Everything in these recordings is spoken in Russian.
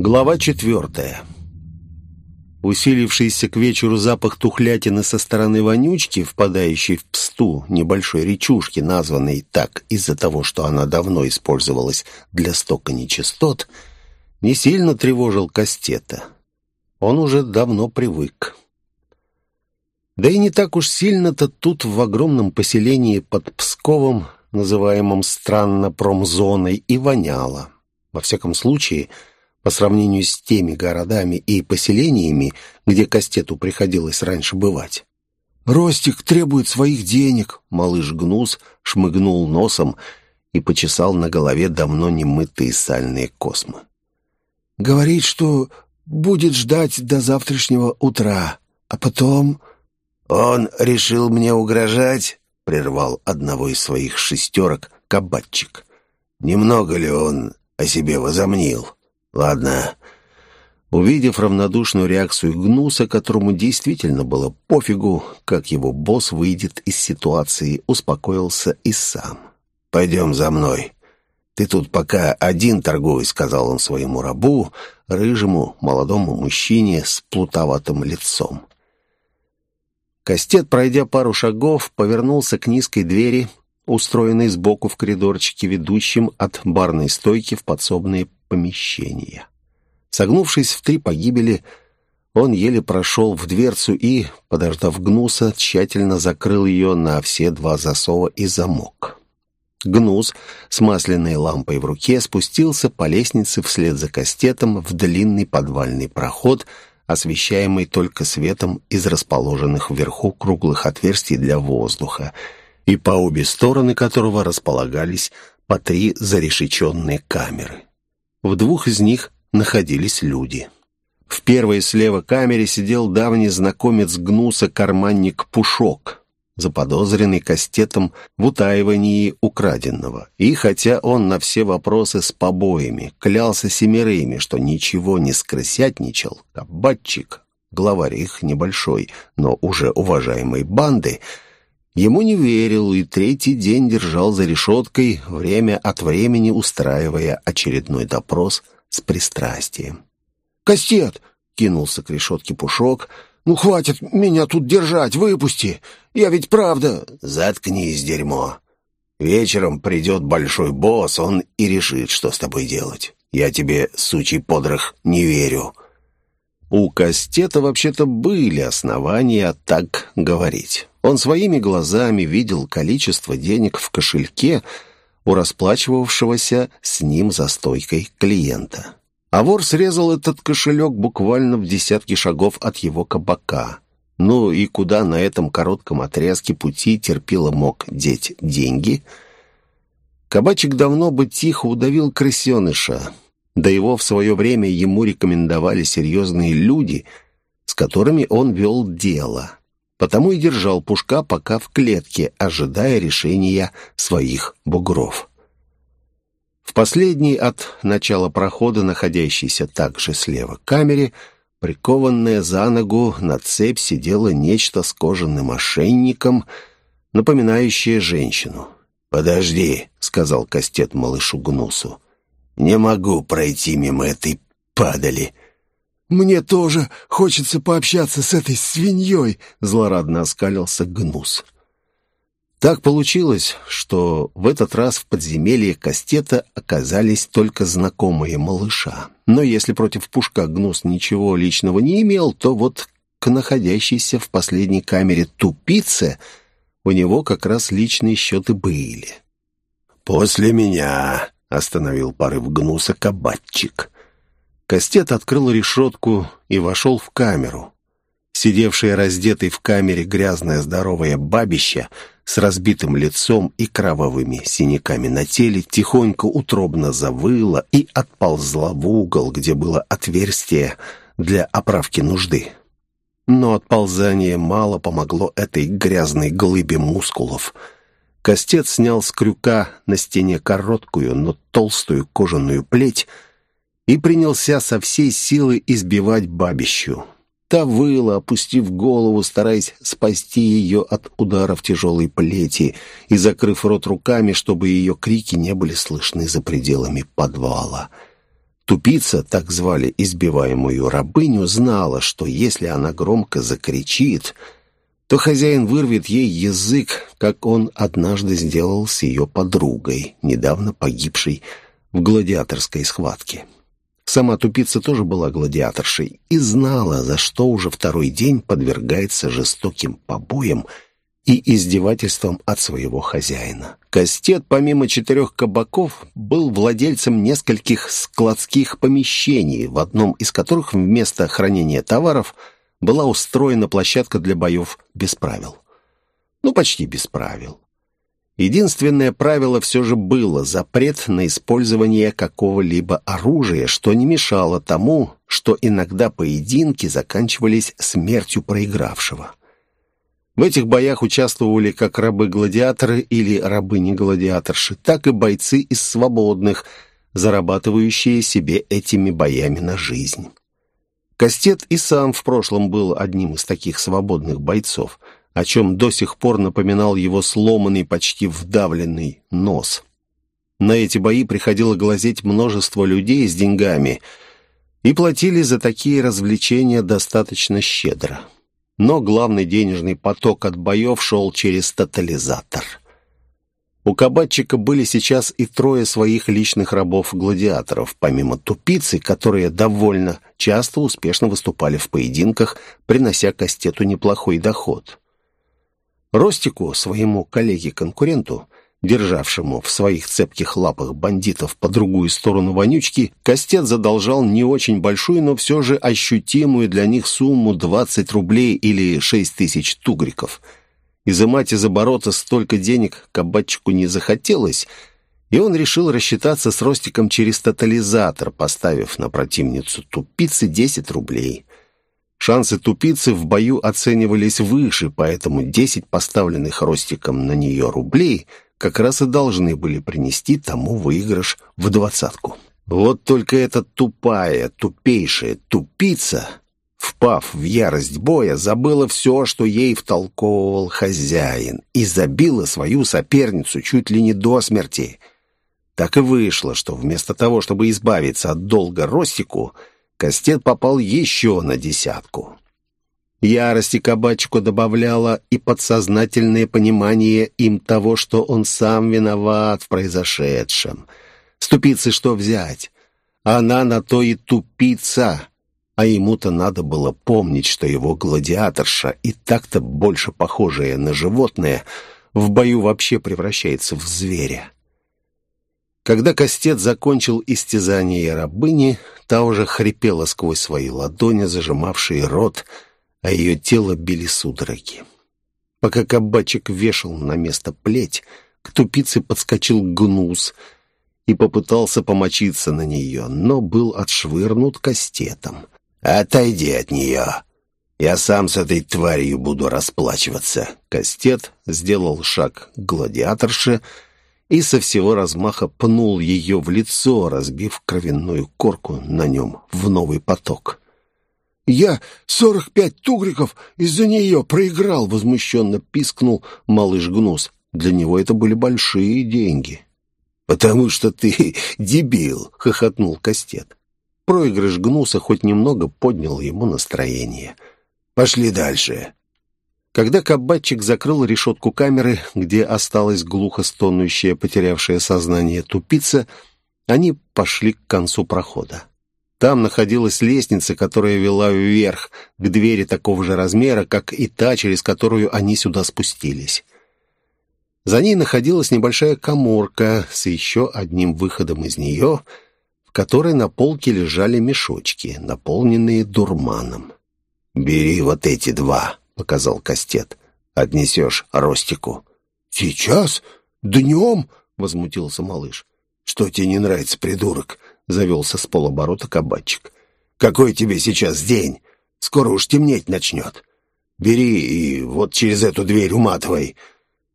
Глава четвертая. Усилившийся к вечеру запах тухлятины со стороны вонючки, впадающей в псту небольшой речушки, названной так из-за того, что она давно использовалась для стока нечистот, не сильно тревожил Кастета. Он уже давно привык. Да и не так уж сильно-то тут в огромном поселении под Псковом, называемом странно промзоной, и воняло. Во всяком случае, по сравнению с теми городами и поселениями, где Кастету приходилось раньше бывать. «Ростик требует своих денег», — малыш Гнус шмыгнул носом и почесал на голове давно немытые сальные космы. «Говорит, что будет ждать до завтрашнего утра, а потом...» «Он решил мне угрожать?» — прервал одного из своих шестерок кабатчик. «Немного ли он о себе возомнил?» Ладно. Увидев равнодушную реакцию Гнуса, которому действительно было пофигу, как его босс выйдет из ситуации, успокоился и сам. «Пойдем за мной. Ты тут пока один торгуй», — сказал он своему рабу, рыжему, молодому мужчине с плутоватым лицом. Кастет, пройдя пару шагов, повернулся к низкой двери, устроенной сбоку в коридорчике, ведущем от барной стойки в подсобные помещения. Согнувшись в три погибели, он еле прошел в дверцу и, подождав Гнуса, тщательно закрыл ее на все два засова и замок. Гнус с масляной лампой в руке спустился по лестнице вслед за кастетом в длинный подвальный проход, освещаемый только светом из расположенных вверху круглых отверстий для воздуха, и по обе стороны которого располагались по три зарешеченные камеры. В двух из них находились люди. В первой слева камере сидел давний знакомец Гнуса карманник Пушок, заподозренный кастетом в утаивании украденного. И хотя он на все вопросы с побоями клялся семерыми, что ничего не скрысятничал, кабатчик, главарь их небольшой, но уже уважаемой банды, Ему не верил и третий день держал за решеткой, время от времени устраивая очередной допрос с пристрастием. «Кастет!» — кинулся к решетке Пушок. «Ну, хватит меня тут держать, выпусти! Я ведь правда...» «Заткнись, дерьмо! Вечером придет большой босс, он и решит, что с тобой делать. Я тебе, сучий подрох, не верю». У Кастета вообще-то были основания так говорить. Он своими глазами видел количество денег в кошельке у расплачивавшегося с ним за стойкой клиента. А вор срезал этот кошелек буквально в десятки шагов от его кабака. Ну и куда на этом коротком отрезке пути терпило мог деть деньги? Кабачик давно бы тихо удавил крысеныша. Да его в свое время ему рекомендовали серьезные люди, с которыми он вел дело. Потому и держал Пушка пока в клетке, ожидая решения своих бугров. В последней от начала прохода, находящейся также слева камере, прикованная за ногу на цепь сидело нечто с кожаным ошейником, напоминающее женщину. «Подожди», — сказал Кастет малышу Гнусу. «Не могу пройти мимо этой падали». «Мне тоже хочется пообщаться с этой свиньей», — злорадно оскалился Гнус. Так получилось, что в этот раз в подземелье Кастета оказались только знакомые малыша. Но если против Пушка Гнус ничего личного не имел, то вот к находящейся в последней камере тупице у него как раз личные счеты были. «После меня», — остановил порыв Гнуса кабатчик. Кастет открыл решетку и вошел в камеру. Сидевшая раздетый в камере грязное здоровое бабище с разбитым лицом и кровавыми синяками на теле тихонько утробно завыла и отползла в угол, где было отверстие для оправки нужды. Но отползание мало помогло этой грязной глыбе мускулов. Костец снял с крюка на стене короткую, но толстую кожаную плеть и принялся со всей силы избивать бабищу. Та выла, опустив голову, стараясь спасти ее от ударов тяжелой плети и закрыв рот руками, чтобы ее крики не были слышны за пределами подвала. Тупица, так звали избиваемую рабыню, знала, что если она громко закричит, то хозяин вырвет ей язык, как он однажды сделал с ее подругой, недавно погибшей в гладиаторской схватке. Сама тупица тоже была гладиаторшей и знала, за что уже второй день подвергается жестоким побоям и издевательствам от своего хозяина. Кастет, помимо четырех кабаков, был владельцем нескольких складских помещений, в одном из которых вместо хранения товаров была устроена площадка для боев без правил. Ну, почти без правил. Единственное правило все же было запрет на использование какого-либо оружия, что не мешало тому, что иногда поединки заканчивались смертью проигравшего. В этих боях участвовали как рабы-гладиаторы или рабыни-гладиаторши, так и бойцы из свободных, зарабатывающие себе этими боями на жизнь. Кастет и сам в прошлом был одним из таких свободных бойцов, о чем до сих пор напоминал его сломанный, почти вдавленный нос. На эти бои приходило глазеть множество людей с деньгами, и платили за такие развлечения достаточно щедро но главный денежный поток от боев шел через тотализатор. У кабатчика были сейчас и трое своих личных рабов-гладиаторов, помимо тупицы, которые довольно часто успешно выступали в поединках, принося Кастету неплохой доход. Ростику, своему коллеге-конкуренту, державшему в своих цепких лапах бандитов по другую сторону вонючки, Костет задолжал не очень большую, но все же ощутимую для них сумму 20 рублей или 6 тысяч тугриков. Изымать из оборота столько денег кабачику не захотелось, и он решил рассчитаться с Ростиком через тотализатор, поставив на противницу тупицы 10 рублей. Шансы тупицы в бою оценивались выше, поэтому 10 поставленных Ростиком на нее рублей – как раз и должны были принести тому выигрыш в двадцатку. Вот только эта тупая, тупейшая тупица, впав в ярость боя, забыла все, что ей втолковывал хозяин, и забила свою соперницу чуть ли не до смерти. Так и вышло, что вместо того, чтобы избавиться от долга Ростику, Кастет попал еще на десятку. Ярости кабачку добавляла и подсознательное понимание им того, что он сам виноват в произошедшем. Ступицы что взять? Она на то и тупица. А ему-то надо было помнить, что его гладиаторша, и так-то больше похожая на животное, в бою вообще превращается в зверя. Когда Костет закончил истязание рабыни, та уже хрипела сквозь свои ладони, зажимавшие рот, а ее тело били судороги. Пока кабачик вешал на место плеть, к тупице подскочил гнус и попытался помочиться на нее, но был отшвырнут кастетом. «Отойди от нее! Я сам с этой тварью буду расплачиваться!» Кастет сделал шаг к гладиаторше и со всего размаха пнул ее в лицо, разбив кровяную корку на нем в новый поток. «Я сорок пять тугриков из-за нее проиграл!» — возмущенно пискнул малыш Гнус. Для него это были большие деньги. «Потому что ты дебил!» — хохотнул Кастет. Проигрыш Гнуса хоть немного поднял ему настроение. «Пошли дальше!» Когда кабачик закрыл решетку камеры, где осталась глухо стонущая, потерявшая сознание тупица, они пошли к концу прохода. Там находилась лестница, которая вела вверх, к двери такого же размера, как и та, через которую они сюда спустились. За ней находилась небольшая коморка с еще одним выходом из нее, которой на полке лежали мешочки, наполненные дурманом. «Бери вот эти два», — показал Кастет. «Отнесешь Ростику». «Сейчас? Днем?» — возмутился малыш. «Что тебе не нравится, придурок?» Завелся с полоборота кабачик. «Какой тебе сейчас день? Скоро уж темнеть начнет. Бери и вот через эту дверь уматывай.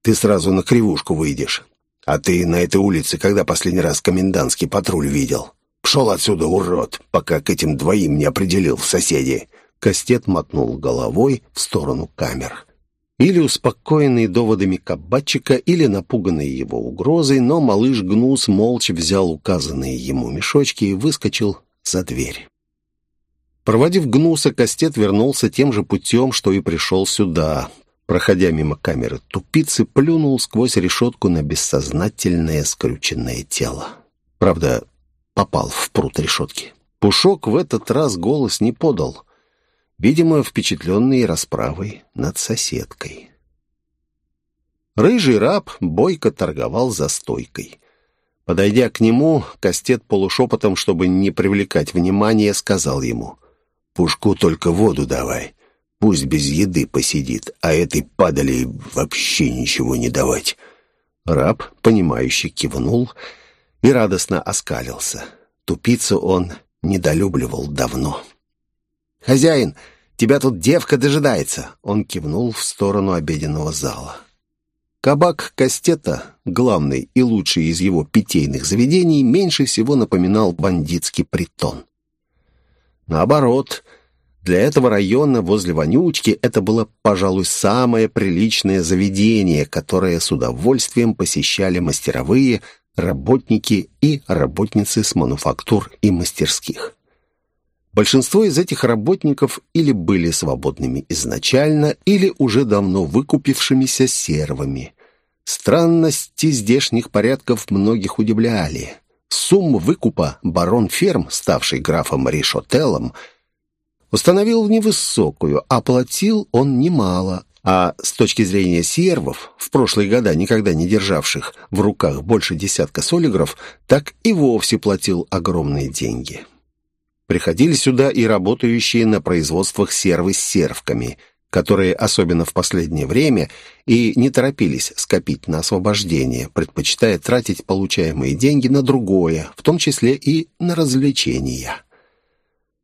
Ты сразу на кривушку выйдешь. А ты на этой улице когда последний раз комендантский патруль видел? Пшел отсюда, урод, пока к этим двоим не определил в соседи». Кастет мотнул головой в сторону камер. Или успокоенный доводами кабачика, или напуганный его угрозой, но малыш Гнус молча взял указанные ему мешочки и выскочил за дверь. Проводив Гнуса, Кастет вернулся тем же путем, что и пришел сюда. Проходя мимо камеры тупицы, плюнул сквозь решетку на бессознательное скрюченное тело. Правда, попал в пруд решетки. Пушок в этот раз голос не подал. Видимо, впечатленный расправой над соседкой. Рыжий раб бойко торговал за стойкой. Подойдя к нему, Кастет полушепотом, чтобы не привлекать внимания, сказал ему, «Пушку только воду давай, пусть без еды посидит, а этой падали вообще ничего не давать». Раб, понимающе кивнул и радостно оскалился. Тупицу он недолюбливал давно. «Хозяин, тебя тут девка дожидается!» Он кивнул в сторону обеденного зала. Кабак Кастета, главный и лучший из его питейных заведений, меньше всего напоминал бандитский притон. Наоборот, для этого района возле Вонючки это было, пожалуй, самое приличное заведение, которое с удовольствием посещали мастеровые, работники и работницы с мануфактур и мастерских. Большинство из этих работников или были свободными изначально, или уже давно выкупившимися сервами. Странности здешних порядков многих удивляли. Сумму выкупа барон ферм, ставший графом Ришотеллом, установил невысокую, а платил он немало, а с точки зрения сервов, в прошлые года никогда не державших в руках больше десятка солигров, так и вовсе платил огромные деньги. Приходили сюда и работающие на производствах сервы с сервками, которые, особенно в последнее время, и не торопились скопить на освобождение, предпочитая тратить получаемые деньги на другое, в том числе и на развлечения.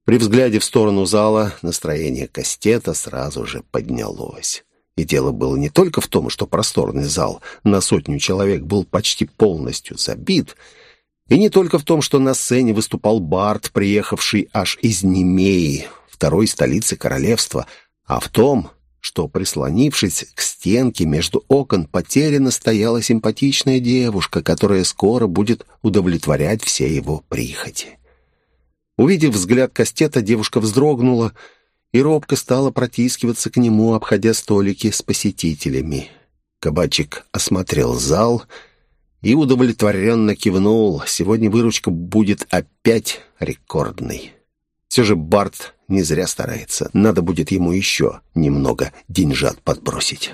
При взгляде в сторону зала настроение Кастета сразу же поднялось. И дело было не только в том, что просторный зал на сотню человек был почти полностью забит — и не только в том, что на сцене выступал Барт, приехавший аж из Немеи, второй столицы королевства, а в том, что, прислонившись к стенке между окон, потеряно стояла симпатичная девушка, которая скоро будет удовлетворять все его прихоти. Увидев взгляд Кастета, девушка вздрогнула и робко стала протискиваться к нему, обходя столики с посетителями. Кабачик осмотрел зал и, удовлетворенно кивнул. Сегодня выручка будет опять рекордной. Все же Барт не зря старается. Надо будет ему еще немного деньжат подбросить.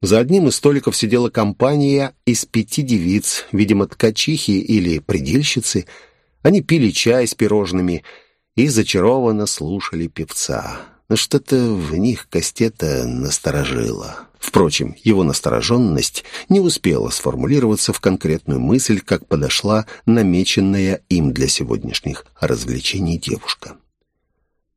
За одним из столиков сидела компания из пяти девиц, видимо, ткачихи или предельщицы. Они пили чай с пирожными и зачарованно слушали певца. Но что-то в них Кастета насторожило. Впрочем, его настороженность не успела сформулироваться в конкретную мысль, как подошла намеченная им для сегодняшних развлечений девушка.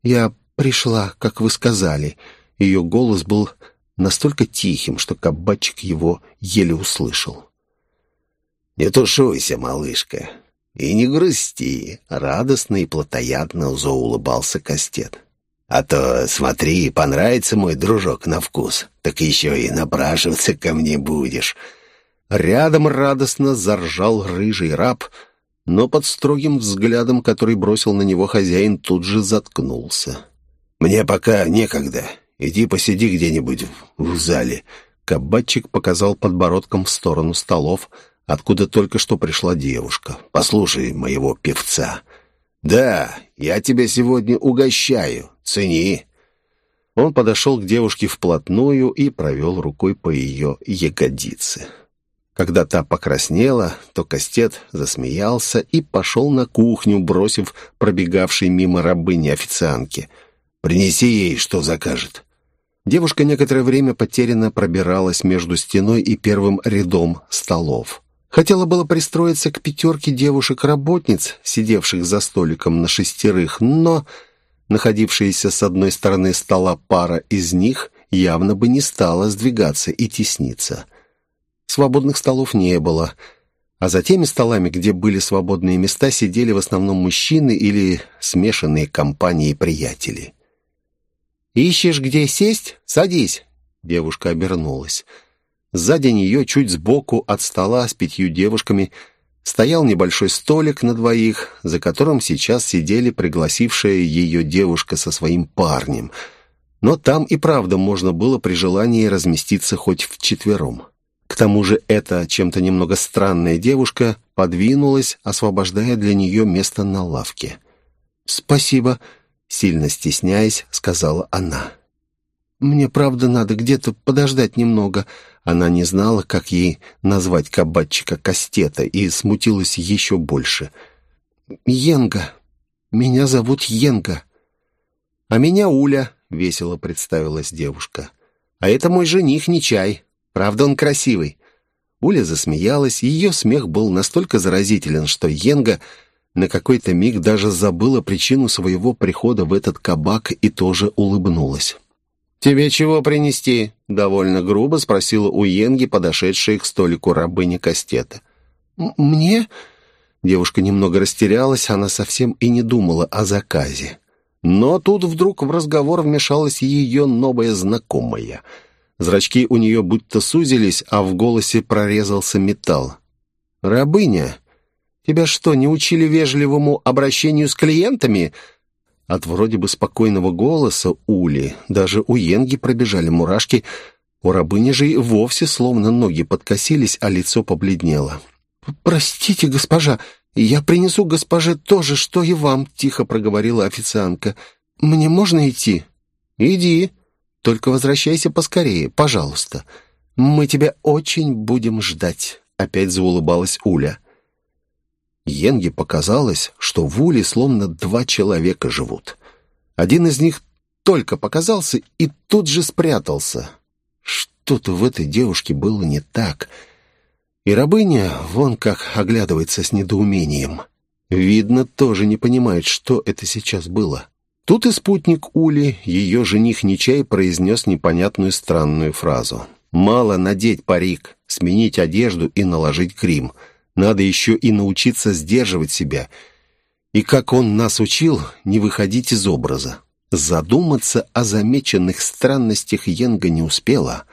«Я пришла, как вы сказали». Ее голос был настолько тихим, что кабачик его еле услышал. «Не тушуйся, малышка, и не грусти», — радостно и плотоядно заулыбался Кастет. А то, смотри, понравится мой дружок на вкус, так еще и напрашиваться ко мне будешь». Рядом радостно заржал рыжий раб, но под строгим взглядом, который бросил на него хозяин, тут же заткнулся. «Мне пока некогда. Иди посиди где-нибудь в зале». Кабачик показал подбородком в сторону столов, откуда только что пришла девушка. «Послушай моего певца». «Да, я тебя сегодня угощаю. Цени». Он подошел к девушке вплотную и провел рукой по ее ягодице. Когда та покраснела, то Кастет засмеялся и пошел на кухню, бросив пробегавшей мимо рабыни официантки. «Принеси ей, что закажет». Девушка некоторое время потерянно пробиралась между стеной и первым рядом столов. Хотела было пристроиться к пятерке девушек-работниц, сидевших за столиком на шестерых, но находившаяся с одной стороны стола пара из них явно бы не стала сдвигаться и тесниться. Свободных столов не было, а за теми столами, где были свободные места, сидели в основном мужчины или смешанные компании приятели. «Ищешь, где сесть? Садись!» Девушка обернулась. Сзади нее, чуть сбоку от стола с пятью девушками, стоял небольшой столик на двоих, за которым сейчас сидели пригласившая ее девушка со своим парнем. Но там и правда можно было при желании разместиться хоть вчетвером. К тому же эта чем-то немного странная девушка подвинулась, освобождая для нее место на лавке. «Спасибо», — сильно стесняясь, сказала она. «Мне правда надо где-то подождать немного», она не знала, как ей назвать кабачика Кастета, и смутилась еще больше. «Йенга. Меня зовут Йенга». «А меня Уля», — весело представилась девушка. «А это мой жених Нечай. Правда, он красивый». Уля засмеялась, ее смех был настолько заразителен, что Йенга на какой-то миг даже забыла причину своего прихода в этот кабак и тоже улыбнулась. «Тебе чего принести?» — довольно грубо спросила у Йенги, подошедшая к столику рабыни Кастета. «Мне?» Девушка немного растерялась, она совсем и не думала о заказе. Но тут вдруг в разговор вмешалась ее новая знакомая. Зрачки у нее будто сузились, а в голосе прорезался металл. «Рабыня, тебя что, не учили вежливому обращению с клиентами?» От вроде бы спокойного голоса Ули даже у Йенги пробежали мурашки. У рабыни же и вовсе словно ноги подкосились, а лицо побледнело. «Простите, госпожа, я принесу госпоже то же, что и вам», — тихо проговорила официантка. «Мне можно идти?» «Иди. Только возвращайся поскорее, пожалуйста. Мы тебя очень будем ждать», — опять заулыбалась Уля. Йенге показалось, что в Уле словно два человека живут. Один из них только показался и тут же спрятался. Что-то в этой девушке было не так. И рабыня вон как оглядывается с недоумением. Видно, тоже не понимает, что это сейчас было. Тут и спутник Ули, ее жених Нечай, произнес непонятную странную фразу. «Мало надеть парик, сменить одежду и наложить грим». Надо еще и научиться сдерживать себя. И как он нас учил, не выходить из образа. Задуматься о замеченных странностях Йенга не успела.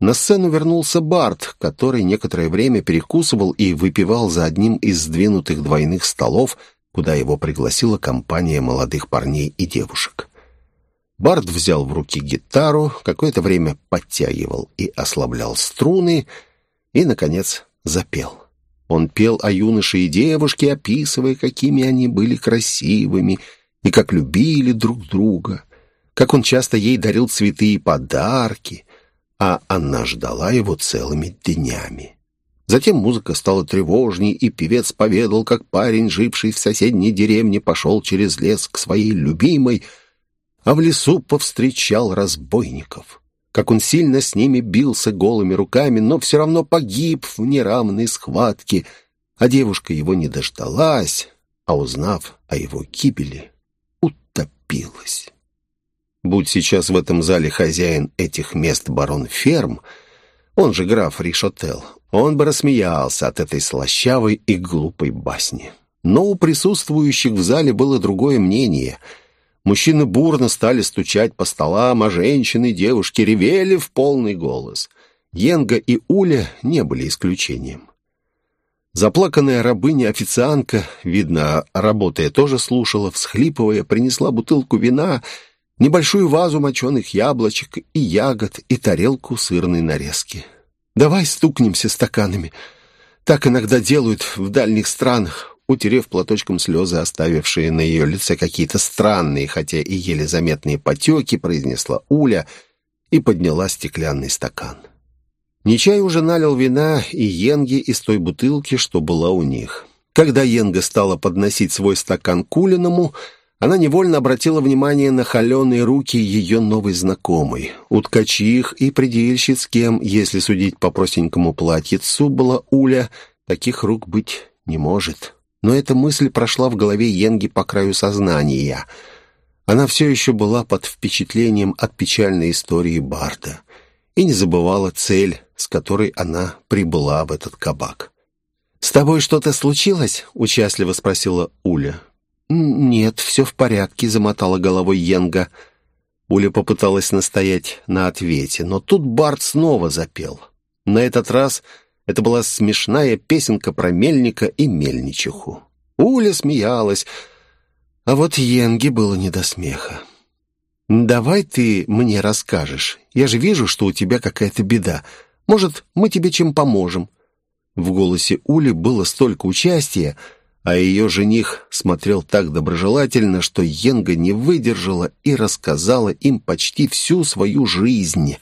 На сцену вернулся Барт, который некоторое время перекусывал и выпивал за одним из сдвинутых двойных столов, куда его пригласила компания молодых парней и девушек. Барт взял в руки гитару, какое-то время подтягивал и ослаблял струны и, наконец, запел. Он пел о юноше и девушке, описывая, какими они были красивыми и как любили друг друга, как он часто ей дарил цветы и подарки, а она ждала его целыми днями. Затем музыка стала тревожней, и певец поведал, как парень, живший в соседней деревне, пошел через лес к своей любимой, а в лесу повстречал разбойников как он сильно с ними бился голыми руками, но все равно погиб в неравной схватке, а девушка его не дождалась, а узнав о его гибели, утопилась. Будь сейчас в этом зале хозяин этих мест барон Ферм, он же граф Ришотел, он бы рассмеялся от этой слащавой и глупой басни. Но у присутствующих в зале было другое мнение — Мужчины бурно стали стучать по столам, а женщины и девушки ревели в полный голос. Йенга и Уля не были исключением. Заплаканная рабыня-официантка, видно, работая тоже слушала, всхлипывая, принесла бутылку вина, небольшую вазу моченых яблочек и ягод и тарелку сырной нарезки. «Давай стукнемся стаканами. Так иногда делают в дальних странах утерев платочком слезы, оставившие на ее лице какие-то странные, хотя и еле заметные потеки, произнесла Уля и подняла стеклянный стакан. Нечай уже налил вина и Йенге из той бутылки, что была у них. Когда Йенга стала подносить свой стакан к Улиному, она невольно обратила внимание на холеные руки ее новой знакомой. У ткачих и предельщиц, кем, если судить по простенькому платьицу, была Уля, таких рук быть не может. Но эта мысль прошла в голове Йенги по краю сознания. Она все еще была под впечатлением от печальной истории Барта и не забывала цель, с которой она прибыла в этот кабак. «С тобой что-то случилось?» — участливо спросила Уля. «Нет, все в порядке», — замотала головой Йенга. Уля попыталась настоять на ответе, но тут Барт снова запел. На этот раз Это была смешная песенка про мельника и мельничиху. Уля смеялась, а вот Йенге было не до смеха. «Давай ты мне расскажешь. Я же вижу, что у тебя какая-то беда. Может, мы тебе чем поможем?» В голосе Ули было столько участия, а ее жених смотрел так доброжелательно, что Йенга не выдержала и рассказала им почти всю свою жизнь.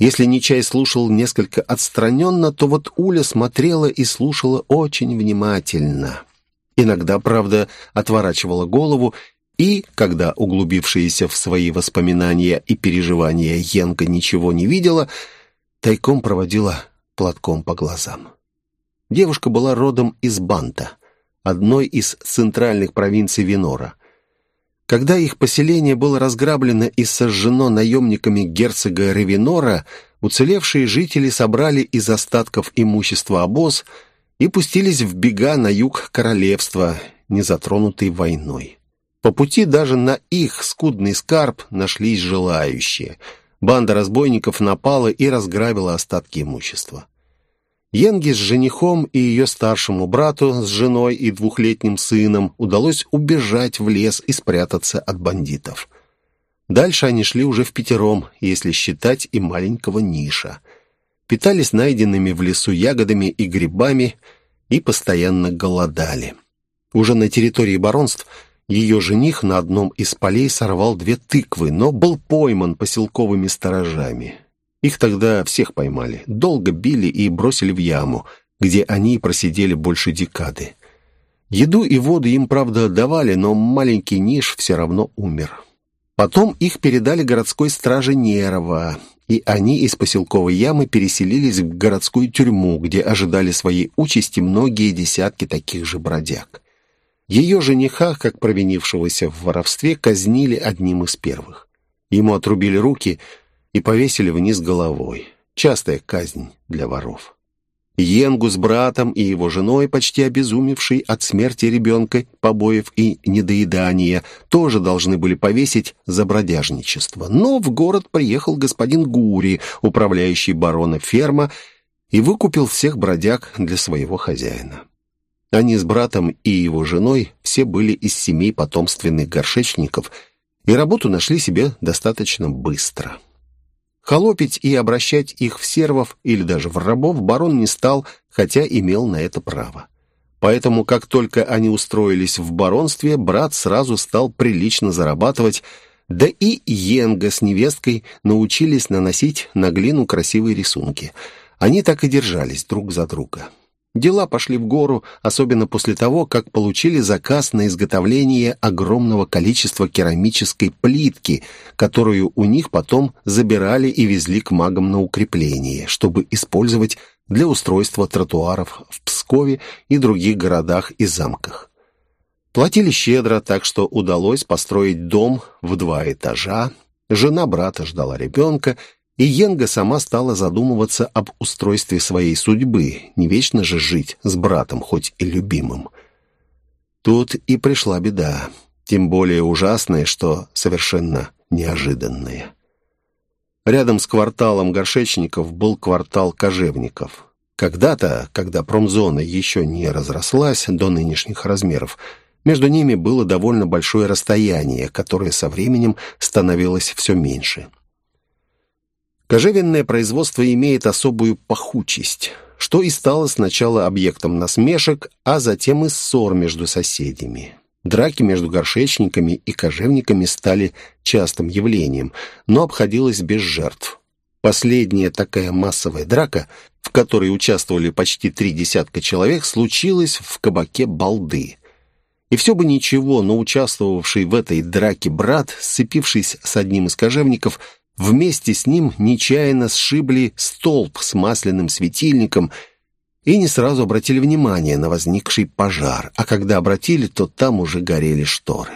Если Нечай слушал несколько отстраненно, то вот Уля смотрела и слушала очень внимательно. Иногда, правда, отворачивала голову и, когда углубившаяся в свои воспоминания и переживания Йенга ничего не видела, тайком проводила платком по глазам. Девушка была родом из Банта, одной из центральных провинций Винора. Когда их поселение было разграблено и сожжено наемниками герцога Ревинора, уцелевшие жители собрали из остатков имущества обоз и пустились в бега на юг королевства, не затронутый войной. По пути даже на их скудный скарб нашлись желающие. Банда разбойников напала и разграбила остатки имущества. Йенге с женихом и ее старшему брату с женой и двухлетним сыном удалось убежать в лес и спрятаться от бандитов. Дальше они шли уже в пятером, если считать и маленького Ниша. Питались найденными в лесу ягодами и грибами и постоянно голодали. Уже на территории баронств – ее жених на одном из полей сорвал две тыквы, но был пойман поселковыми сторожами. Их тогда всех поймали, долго били и бросили в яму, где они просидели больше декады. Еду и воду им, правда, давали, но маленький Ниш все равно умер. Потом их передали городской страже Нерова, и они из поселковой ямы переселились в городскую тюрьму, где ожидали своей участи многие десятки таких же бродяг. Ее жениха, как провинившегося в воровстве, казнили одним из первых. Ему отрубили руки и повесили вниз головой. Частая казнь для воров. Йенгу с братом и его женой, почти обезумевшей от смерти ребенка, побоев и недоедания, тоже должны были повесить за бродяжничество. Но в город приехал господин Гури, управляющий барона ферма, и выкупил всех бродяг для своего хозяина. Они с братом и его женой все были из семей потомственных горшечников, и работу нашли себе достаточно быстро. Холопить и обращать их в сервов или даже в рабов барон не стал, хотя имел на это право. Поэтому, как только они устроились в баронстве, брат сразу стал прилично зарабатывать, да и Йенга с невесткой научились наносить на глину красивые рисунки. Они так и держались друг за друга. Дела пошли в гору, особенно после того, как получили заказ на изготовление огромного количества керамической плитки, которую у них потом забирали и везли к магам на укрепление, чтобы использовать для устройства тротуаров в Пскове и других городах и замках. Платили щедро, так что удалось построить дом в два этажа. Жена брата ждала ребенка, и Йенга сама стала задумываться об устройстве своей судьбы, не вечно же жить с братом, хоть и любимым. Тут и пришла беда, тем более ужасная, что совершенно неожиданная. Рядом с кварталом горшечников был квартал кожевников. Когда-то, когда промзона еще не разрослась до нынешних размеров, между ними было довольно большое расстояние, которое со временем становилось все меньше – Кожевенное производство имеет особую пахучесть, что и стало сначала объектом насмешек, а затем и ссор между соседями. Драки между горшечниками и кожевниками стали частым явлением, но обходилось без жертв. Последняя такая массовая драка, в которой участвовали почти три десятка человек, случилась в кабаке «Балды». И все бы ничего, но участвовавший в этой драке брат, сцепившись с одним из кожевников, Вместе с ним нечаянно сшибли столб с масляным светильником и не сразу обратили внимание на возникший пожар, а когда обратили, то там уже горели шторы.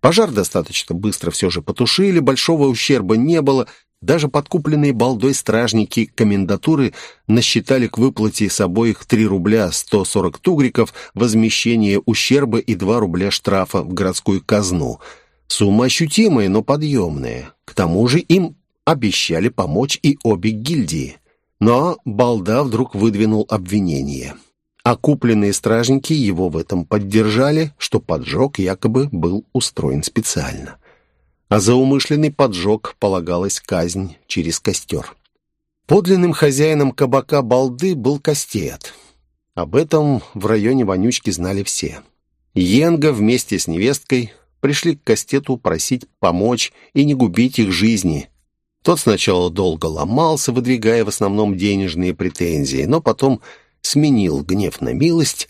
Пожар достаточно быстро все же потушили, большого ущерба не было, даже подкупленные балдой стражники комендатуры насчитали к выплате с обоих 3 рубля 140 тугриков, возмещение ущерба и 2 рубля штрафа в городскую казну. Сумма ощутимая, но подъемная. К тому же им обещали помочь и обе гильдии. Но Балда вдруг выдвинул обвинение. А купленные стражники его в этом поддержали, что поджог якобы был устроен специально. А за умышленный поджог полагалась казнь через костер. Подлинным хозяином кабака Балды был Костеят. Об этом в районе Вонючки знали все. Йенга вместе с невесткой пришли к Кастету просить помочь и не губить их жизни. Тот сначала долго ломался, выдвигая в основном денежные претензии, но потом сменил гнев на милость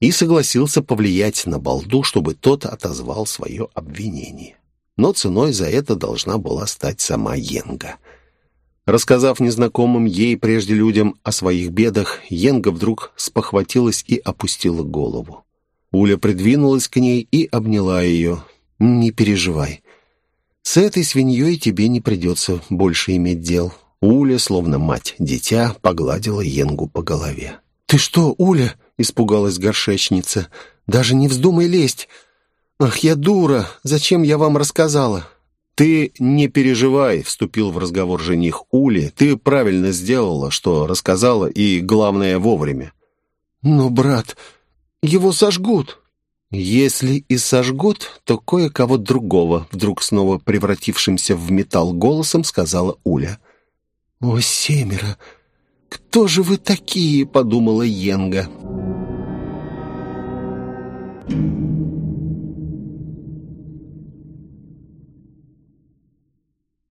и согласился повлиять на Балду, чтобы тот отозвал свое обвинение. Но ценой за это должна была стать сама Йенга. Рассказав незнакомым ей прежде людям о своих бедах, Йенга вдруг спохватилась и опустила голову. Уля придвинулась к ней и обняла ее. «Не переживай. С этой свиньей тебе не придется больше иметь дел». Уля, словно мать-дитя, погладила Енгу по голове. «Ты что, Уля?» — испугалась горшечница. «Даже не вздумай лезть. Ах, я дура! Зачем я вам рассказала?» «Ты не переживай», — вступил в разговор жених Ули. «Ты правильно сделала, что рассказала, и, главное, вовремя». «Но, брат, его сожгут!» Если и сожгут, то кое-кого другого, вдруг снова превратившимся в металл голосом, сказала Уля. «О, семеро! Кто же вы такие?» — подумала Йенга. «Йенга!»